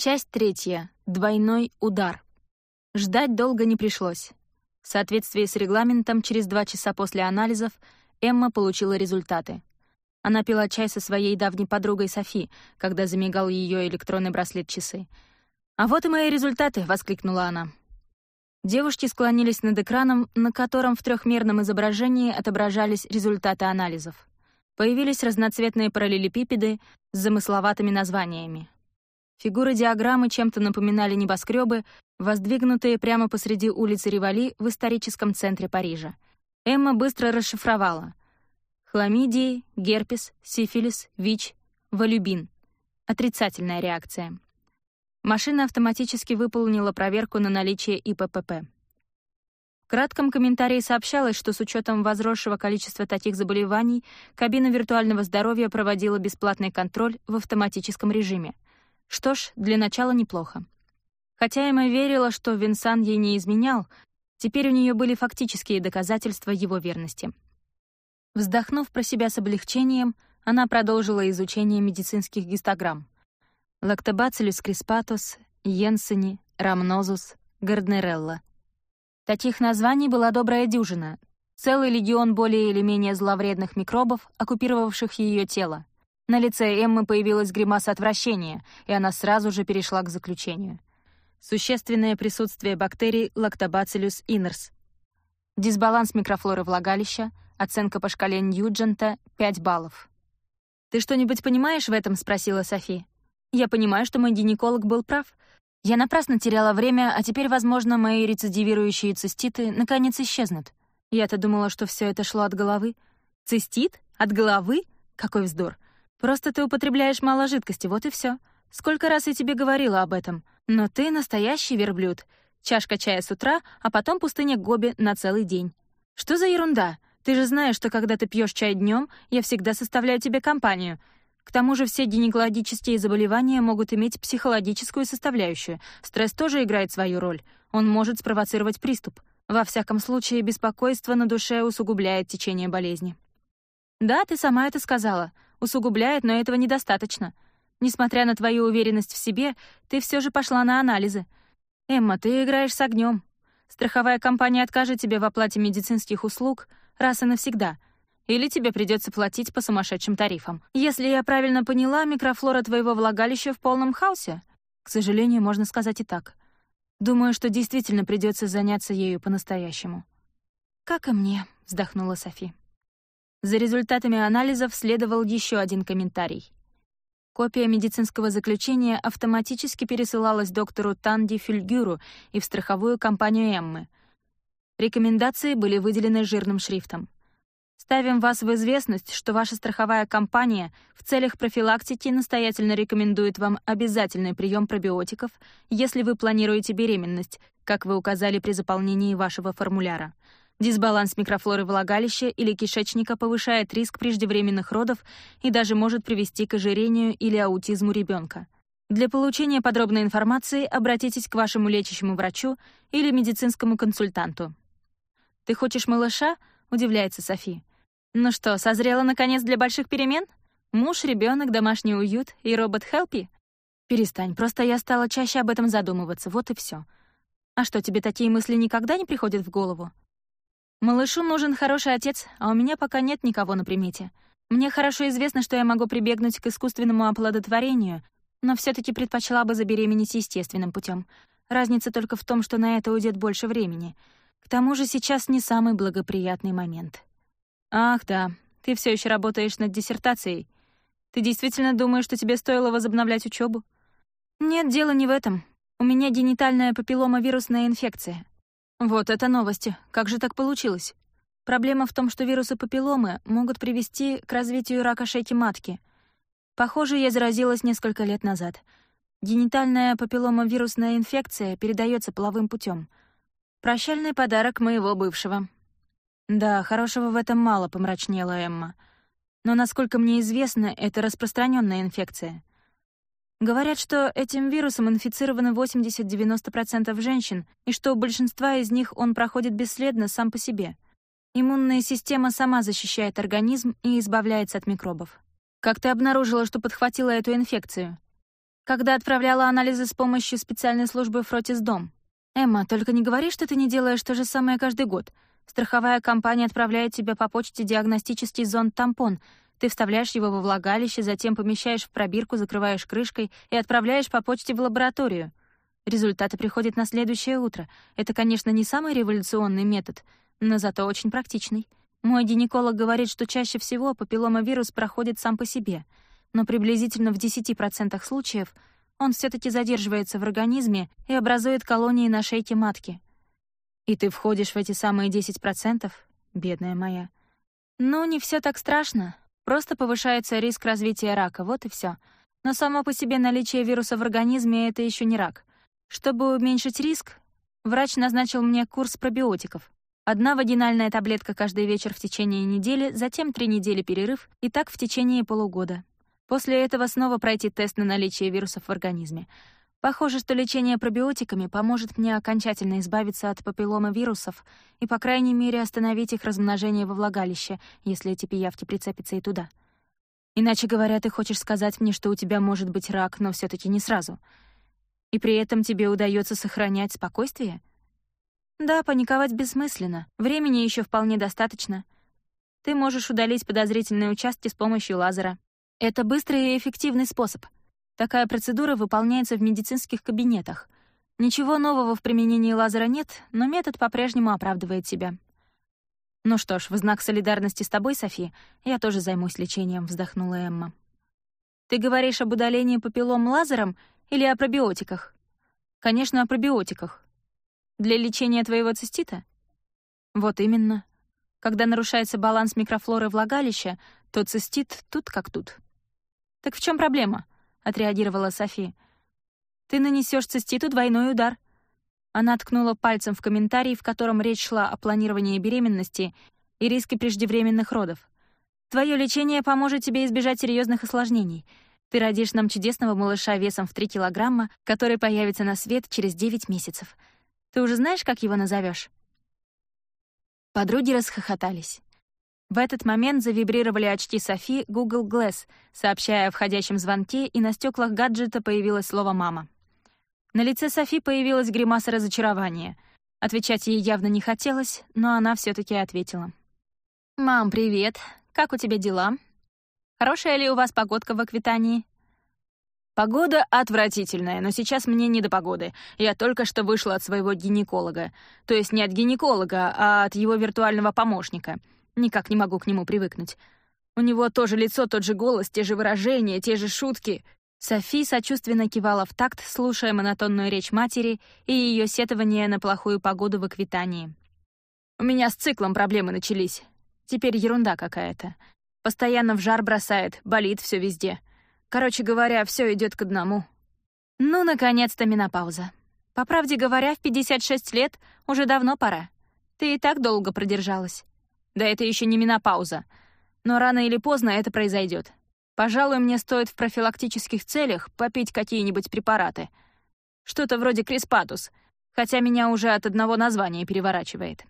Часть третья. Двойной удар. Ждать долго не пришлось. В соответствии с регламентом, через два часа после анализов Эмма получила результаты. Она пила чай со своей давней подругой Софи, когда замигал ее электронный браслет часы. «А вот и мои результаты!» — воскликнула она. Девушки склонились над экраном, на котором в трехмерном изображении отображались результаты анализов. Появились разноцветные параллелепипеды с замысловатыми названиями. Фигуры диаграммы чем-то напоминали небоскребы, воздвигнутые прямо посреди улицы Ривали в историческом центре Парижа. Эмма быстро расшифровала. Хламидии, герпес, сифилис, ВИЧ, волюбин. Отрицательная реакция. Машина автоматически выполнила проверку на наличие ИППП. В кратком комментарии сообщалось, что с учетом возросшего количества таких заболеваний кабина виртуального здоровья проводила бесплатный контроль в автоматическом режиме — что ж, для начала неплохо. Хотя Эмма верила, что Винсан ей не изменял, теперь у нее были фактические доказательства его верности. Вздохнув про себя с облегчением, она продолжила изучение медицинских гистограмм. Лактобацилюс криспатус, Йенсени, Рамнозус, Гарднерелла. Таких названий была добрая дюжина, целый легион более или менее зловредных микробов, оккупировавших ее тело. На лице Эммы появилась гримаса отвращения, и она сразу же перешла к заключению. Существенное присутствие бактерий Lactobacillus iners. Дисбаланс микрофлоры влагалища, оценка по шкале Ньюджента — 5 баллов. «Ты что-нибудь понимаешь в этом?» — спросила Софи. «Я понимаю, что мой гинеколог был прав. Я напрасно теряла время, а теперь, возможно, мои рецидивирующие циститы наконец исчезнут. Я-то думала, что все это шло от головы. Цистит? От головы? Какой вздор!» Просто ты употребляешь мало жидкости, вот и все. Сколько раз я тебе говорила об этом. Но ты настоящий верблюд. Чашка чая с утра, а потом пустыня Гоби на целый день. Что за ерунда? Ты же знаешь, что когда ты пьешь чай днем, я всегда составляю тебе компанию. К тому же все гинекологические заболевания могут иметь психологическую составляющую. Стресс тоже играет свою роль. Он может спровоцировать приступ. Во всяком случае, беспокойство на душе усугубляет течение болезни. Да, ты сама это сказала. Усугубляет, но этого недостаточно. Несмотря на твою уверенность в себе, ты все же пошла на анализы. Эмма, ты играешь с огнем. Страховая компания откажет тебе в оплате медицинских услуг раз и навсегда. Или тебе придется платить по сумасшедшим тарифам. Если я правильно поняла, микрофлора твоего влагалища в полном хаосе? К сожалению, можно сказать и так. Думаю, что действительно придется заняться ею по-настоящему. «Как и мне», — вздохнула Софи. За результатами анализов следовал еще один комментарий. Копия медицинского заключения автоматически пересылалась доктору Танди Фюльгюру и в страховую компанию Эммы. Рекомендации были выделены жирным шрифтом. Ставим вас в известность, что ваша страховая компания в целях профилактики настоятельно рекомендует вам обязательный прием пробиотиков, если вы планируете беременность, как вы указали при заполнении вашего формуляра. Дисбаланс микрофлоры влагалища или кишечника повышает риск преждевременных родов и даже может привести к ожирению или аутизму ребенка. Для получения подробной информации обратитесь к вашему лечащему врачу или медицинскому консультанту. «Ты хочешь малыша?» — удивляется Софи. «Ну что, созрела наконец для больших перемен? Муж, ребенок, домашний уют и робот Хелпи?» «Перестань, просто я стала чаще об этом задумываться, вот и все. А что, тебе такие мысли никогда не приходят в голову?» Малышу нужен хороший отец, а у меня пока нет никого на примете. Мне хорошо известно, что я могу прибегнуть к искусственному оплодотворению, но все таки предпочла бы забеременеть естественным путем. Разница только в том, что на это уйдет больше времени. К тому же сейчас не самый благоприятный момент. Ах да, ты все еще работаешь над диссертацией. Ты действительно думаешь, что тебе стоило возобновлять учебу? Нет, дело не в этом. У меня генитальная папилломовирусная инфекция — вот это новости. Как же так получилось? Проблема в том, что вирусы папилломы могут привести к развитию рака шейки матки. Похоже, я заразилась несколько лет назад. Генитальная папилломовирусная инфекция передается половым путем. Прощальный подарок моего бывшего. Да, хорошего в этом мало, помрачнела Эмма. Но, насколько мне известно, это распространенная инфекция. Говорят, что этим вирусом инфицировано 80-90% женщин, и что у большинства из них он проходит бесследно сам по себе. Иммунная система сама защищает организм и избавляется от микробов. Как ты обнаружила, что подхватила эту инфекцию? Когда отправляла анализы с помощью специальной службы «Фротис Дом». Эмма, только не говори, что ты не делаешь то же самое каждый год. Страховая компания отправляет тебе по почте диагностический зонд-тампон — ты вставляешь его во влагалище, затем помещаешь в пробирку, закрываешь крышкой и отправляешь по почте в лабораторию. Результаты приходят на следующее утро. Это, конечно, не самый революционный метод, но зато очень практичный. Мой гинеколог говорит, что чаще всего папилломавирус проходит сам по себе, но приблизительно в 10% случаев он все таки задерживается в организме и образует колонии на шейке матки. И ты входишь в эти самые 10%, бедная моя. Ну, не все так страшно. Просто повышается риск развития рака, вот и все. Но само по себе наличие вируса в организме — это еще не рак. Чтобы уменьшить риск, врач назначил мне курс пробиотиков. Одна вагинальная таблетка каждый вечер в течение недели, затем три недели перерыв, и так в течение полугода. После этого снова пройти тест на наличие вирусов в организме — Похоже, что лечение пробиотиками поможет мне окончательно избавиться от папиллома вирусов и, по крайней мере, остановить их размножение во влагалище, если эти пиявки прицепятся и туда. Иначе говоря, ты хочешь сказать мне, что у тебя может быть рак, но все таки не сразу. И при этом тебе удается сохранять спокойствие? Да, паниковать бессмысленно. Времени еще вполне достаточно. Ты можешь удалить подозрительные участки с помощью лазера. Это быстрый и эффективный способ — Такая процедура выполняется в медицинских кабинетах. Ничего нового в применении лазера нет, но метод по-прежнему оправдывает себя. «Ну что ж, в знак солидарности с тобой, Софи, я тоже займусь лечением», — вздохнула Эмма. «Ты говоришь об удалении папиллом лазером или о пробиотиках?» «Конечно, о пробиотиках. Для лечения твоего цистита?» «Вот именно. Когда нарушается баланс микрофлоры влагалища, то цистит тут как тут». «Так в чем проблема?» отреагировала Софи. «Ты нанесешь циститу двойной удар». Она ткнула пальцем в комментарий, в котором речь шла о планировании беременности и риске преждевременных родов. «Твое лечение поможет тебе избежать серьезных осложнений. Ты родишь нам чудесного малыша весом в 3 килограмма, который появится на свет через 9 месяцев. Ты уже знаешь, как его назовешь? Подруги расхохотались. В этот момент завибрировали очки Софи Google Glass, сообщая о входящем звонке, и на стеклах гаджета появилось слово «мама». На лице Софи появилась гримаса разочарования. Отвечать ей явно не хотелось, но она все таки ответила. «Мам, привет. Как у тебя дела? Хорошая ли у вас погодка в Аквитании?» «Погода отвратительная, но сейчас мне не до погоды. Я только что вышла от своего гинеколога. То есть не от гинеколога, а от его виртуального помощника». Никак не могу к нему привыкнуть. У него тоже лицо, тот же голос, те же выражения, те же шутки. Софи сочувственно кивала в такт, слушая монотонную речь матери и ее сетование на плохую погоду в Эквитании. «У меня с циклом проблемы начались. Теперь ерунда какая-то. Постоянно в жар бросает, болит все везде. Короче говоря, все идет к одному». Ну, наконец-то менопауза. По правде говоря, в 56 лет уже давно пора. Ты и так долго продержалась. Да это еще не менопауза. Но рано или поздно это произойдет. Пожалуй, мне стоит в профилактических целях попить какие-нибудь препараты. Что-то вроде Криспатус, хотя меня уже от одного названия переворачивает.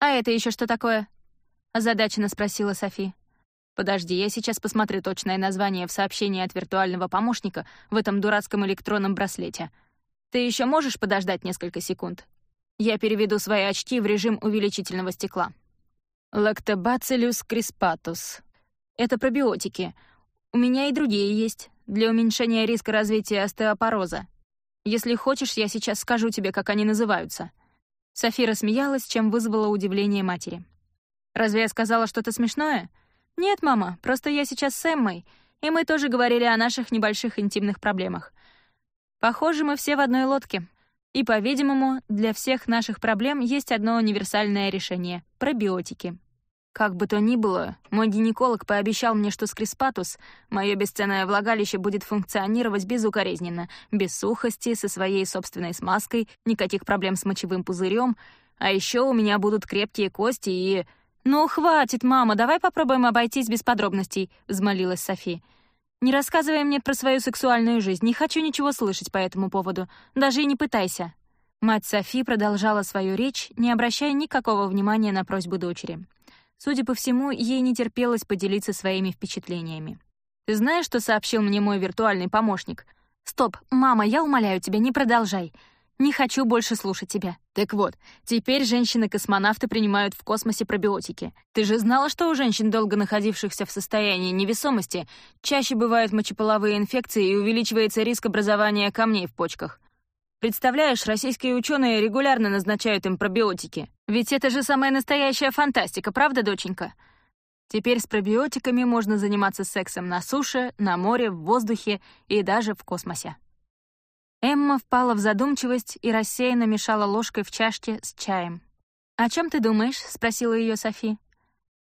«А это еще что такое?» — озадаченно спросила Софи. «Подожди, я сейчас посмотрю точное название в сообщении от виртуального помощника в этом дурацком электронном браслете. Ты еще можешь подождать несколько секунд? Я переведу свои очки в режим увеличительного стекла». Лактобацилюс криспатус. Это пробиотики. У меня и другие есть, для уменьшения риска развития остеопороза. Если хочешь, я сейчас скажу тебе, как они называются». Софи смеялась, чем вызвала удивление матери. «Разве я сказала что-то смешное?» «Нет, мама, просто я сейчас с Эммой, и мы тоже говорили о наших небольших интимных проблемах. Похоже, мы все в одной лодке», и, по-видимому, для всех наших проблем есть одно универсальное решение — пробиотики. Как бы то ни было, мой гинеколог пообещал мне, что скриспатус, мое бесценное влагалище, будет функционировать безукоризненно, без сухости, со своей собственной смазкой, никаких проблем с мочевым пузырем, а еще у меня будут крепкие кости и... «Ну, хватит, мама, давай попробуем обойтись без подробностей», — взмолилась Софи. Не рассказывай мне про свою сексуальную жизнь, не хочу ничего слышать по этому поводу, даже и не пытайся». Мать Софи продолжала свою речь, не обращая никакого внимания на просьбу дочери. Судя по всему, ей не терпелось поделиться своими впечатлениями. «Ты знаешь, что сообщил мне мой виртуальный помощник?» «Стоп, мама, я умоляю тебя, не продолжай. Не хочу больше слушать тебя. Так вот, теперь женщины-космонавты принимают в космосе пробиотики. Ты же знала, что у женщин, долго находившихся в состоянии невесомости, чаще бывают мочеполовые инфекции и увеличивается риск образования камней в почках. Представляешь, российские ученые регулярно назначают им пробиотики. Ведь это же самая настоящая фантастика, правда, доченька? Теперь с пробиотиками можно заниматься сексом на суше, на море, в воздухе и даже в космосе. Эмма впала в задумчивость и рассеянно мешала ложкой в чашке с чаем. «О чем ты думаешь?» — спросила ее Софи.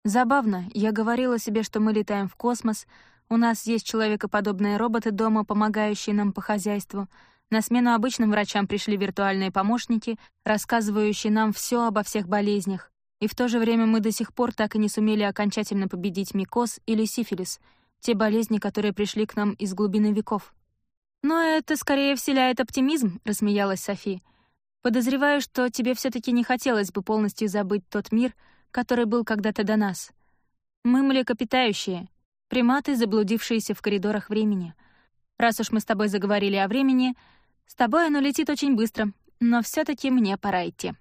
«Забавно. Я говорила себе, что мы летаем в космос. У нас есть человекоподобные роботы дома, помогающие нам по хозяйству. На смену обычным врачам пришли виртуальные помощники, рассказывающие нам все обо всех болезнях. И в то же время мы до сих пор так и не сумели окончательно победить микоз или сифилис, те болезни, которые пришли к нам из глубины веков. «Но это скорее вселяет оптимизм», — рассмеялась Софи. «Подозреваю, что тебе все таки не хотелось бы полностью забыть тот мир, который был когда-то до нас. Мы млекопитающие, приматы, заблудившиеся в коридорах времени. Раз уж мы с тобой заговорили о времени, с тобой оно летит очень быстро, но все таки мне пора идти».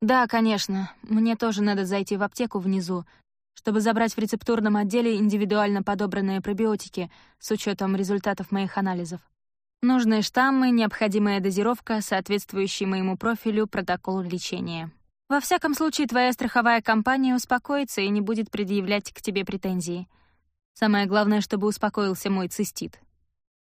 «Да, конечно, мне тоже надо зайти в аптеку внизу, чтобы забрать в рецептурном отделе индивидуально подобранные пробиотики с учетом результатов моих анализов. Нужные штаммы, необходимая дозировка, соответствующий моему профилю протокол лечения. Во всяком случае, твоя страховая компания успокоится и не будет предъявлять к тебе претензии. Самое главное, чтобы успокоился мой цистит.